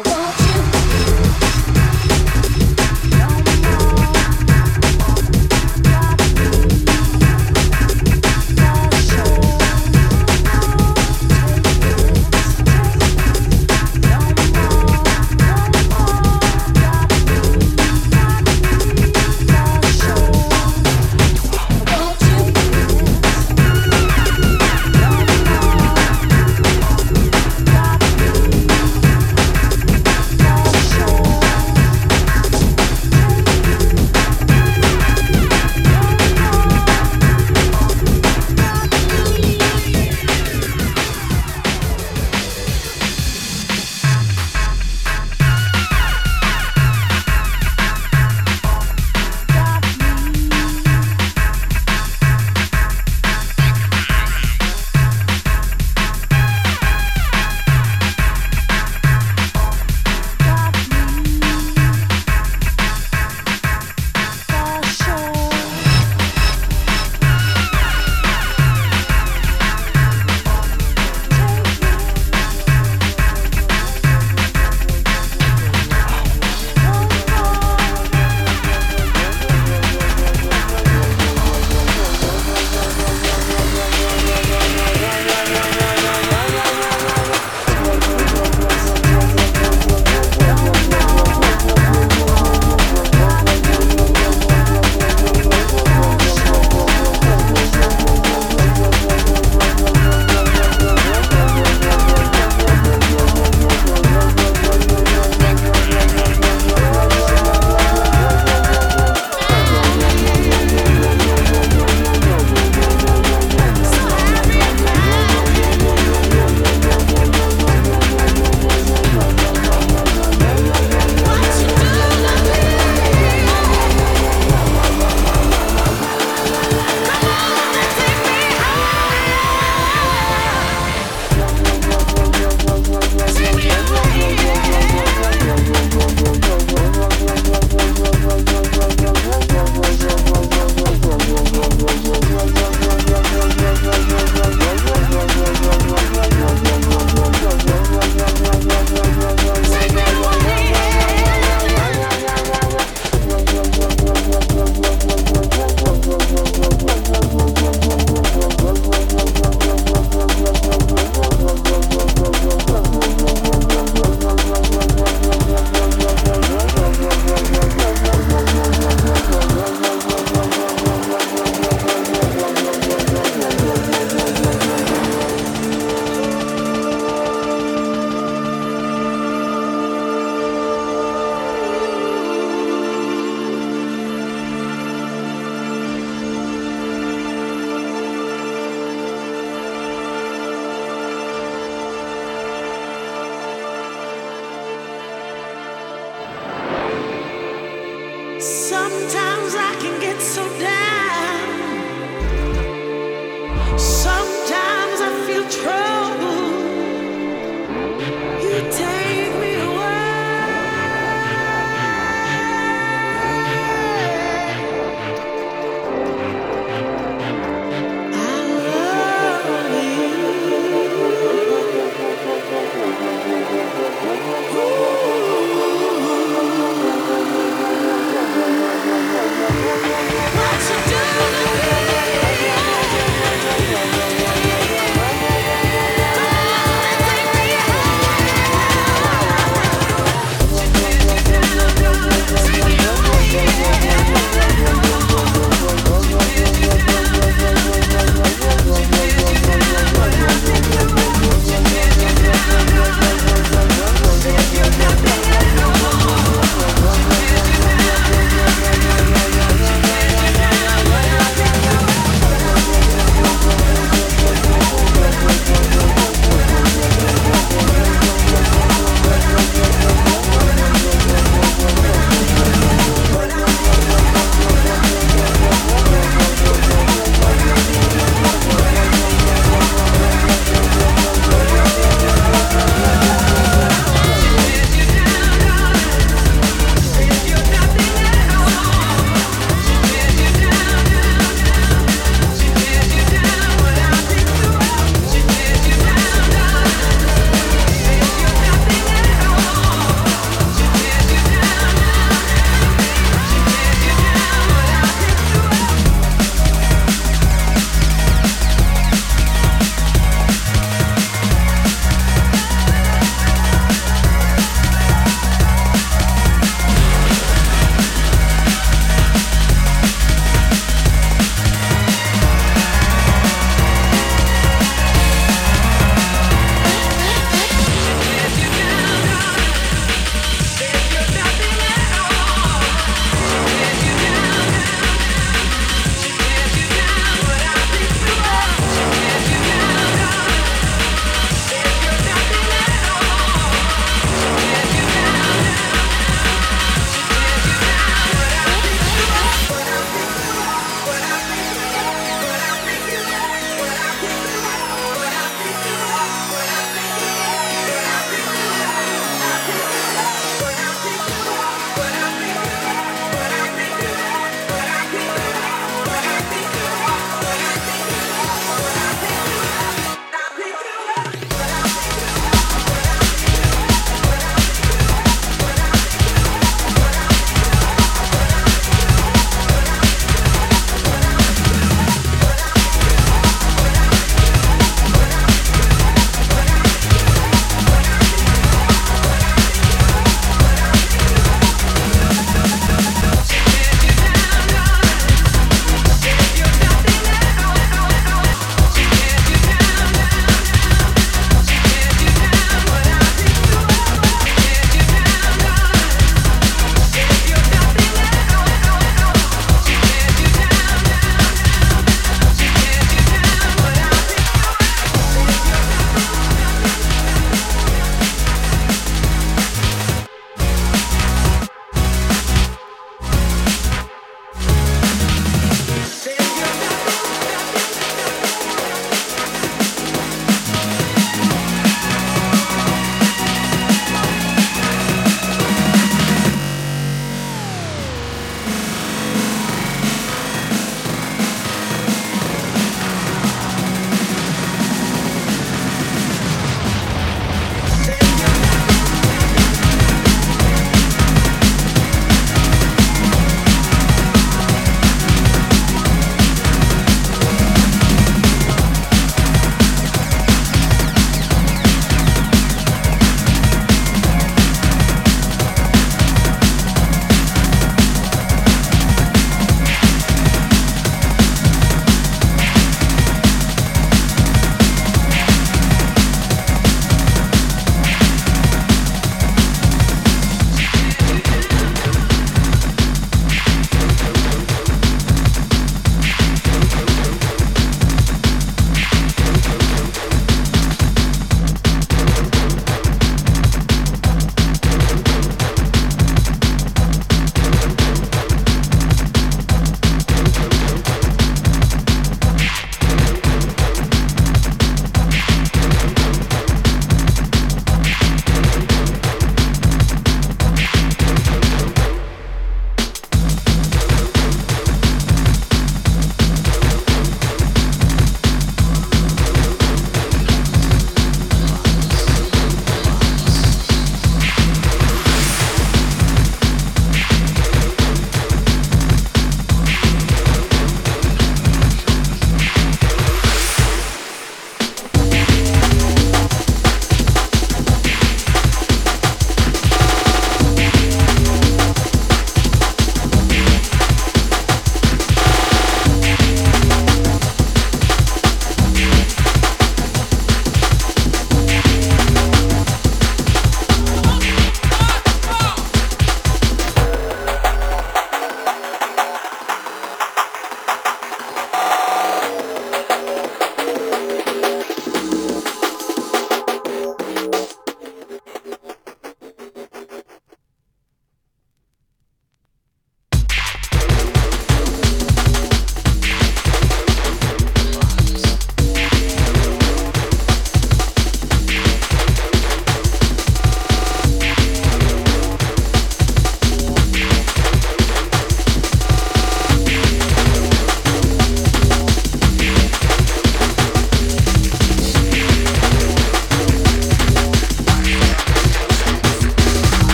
I want you.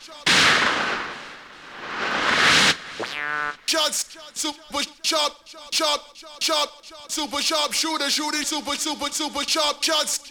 chop, Shots, super chop, chop, chop, super sharp shooter, shooting super, super, super sharp. Shots.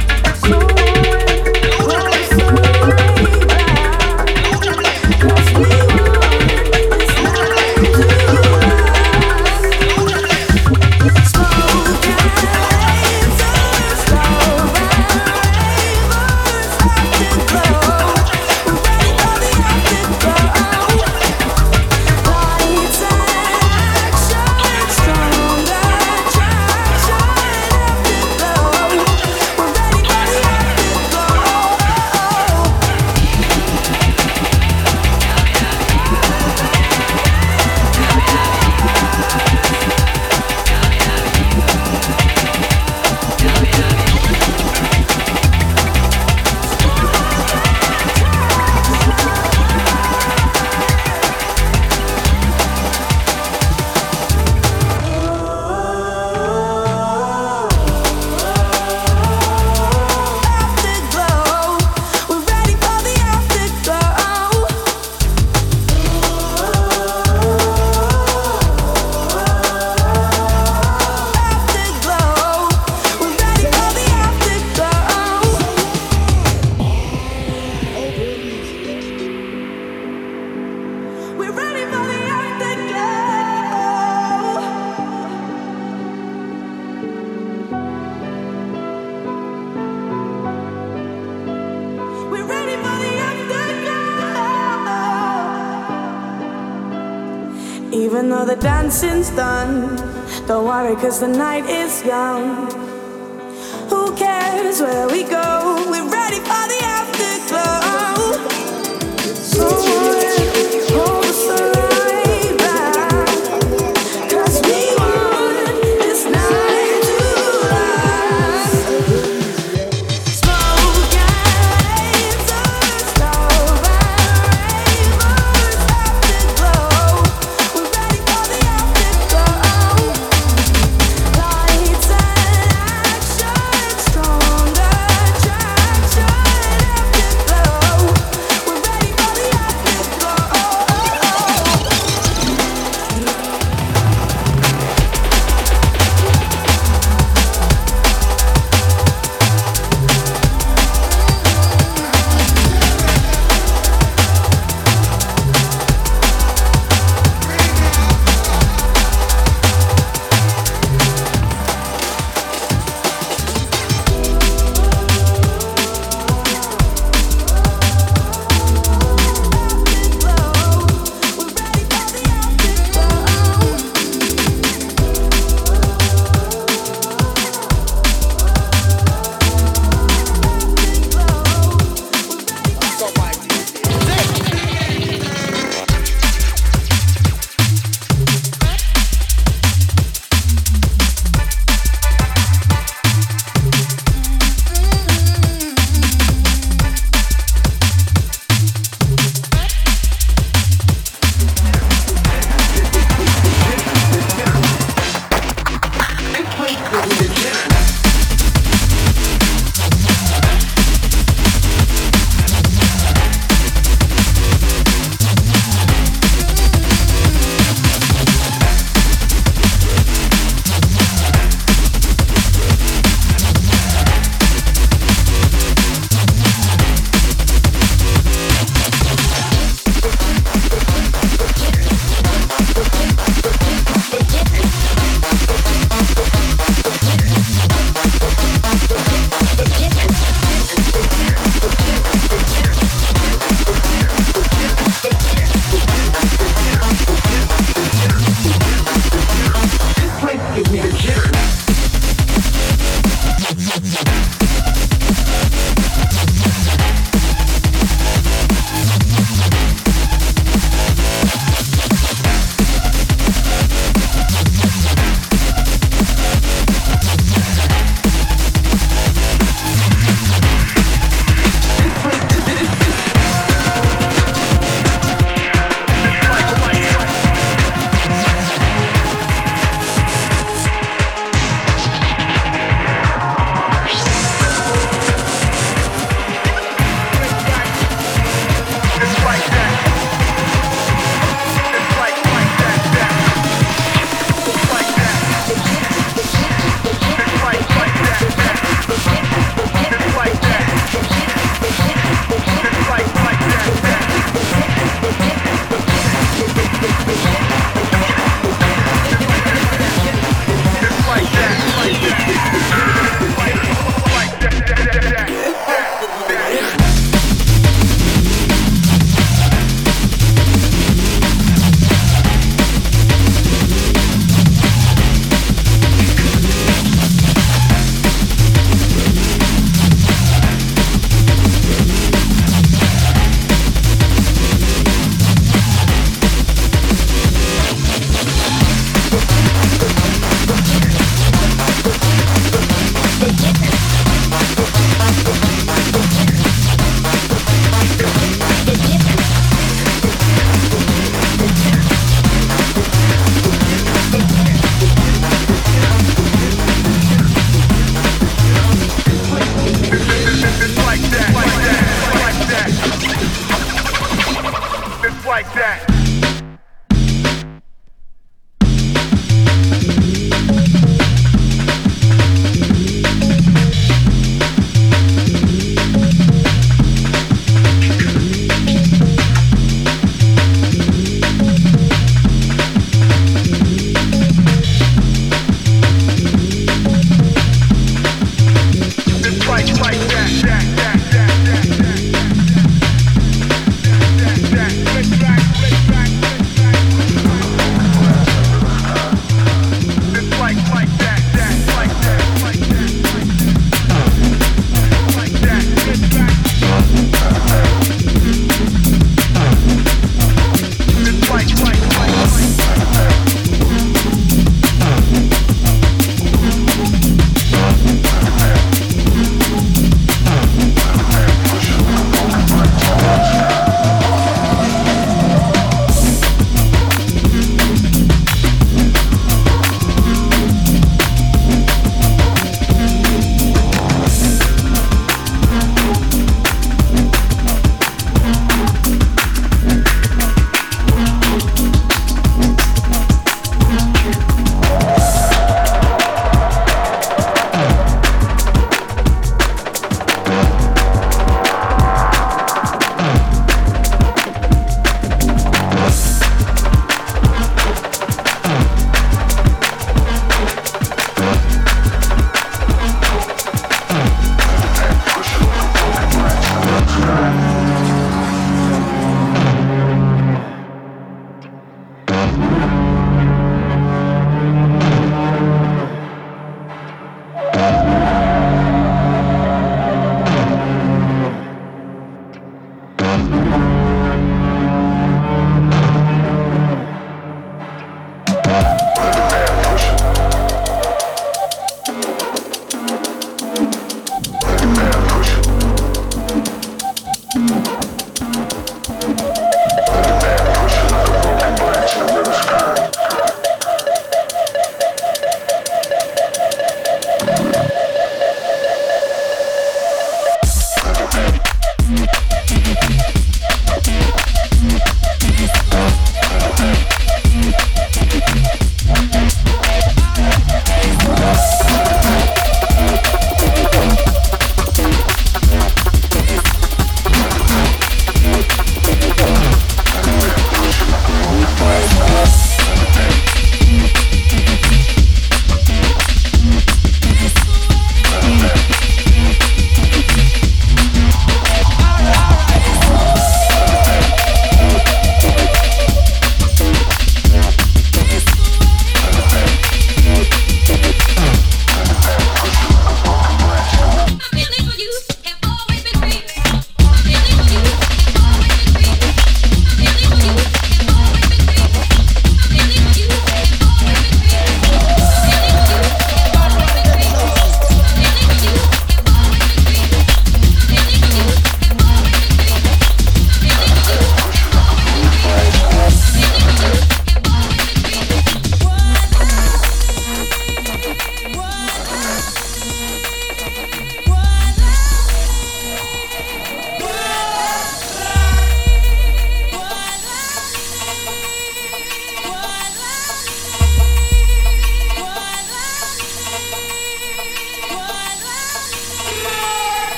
so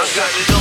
I got it on.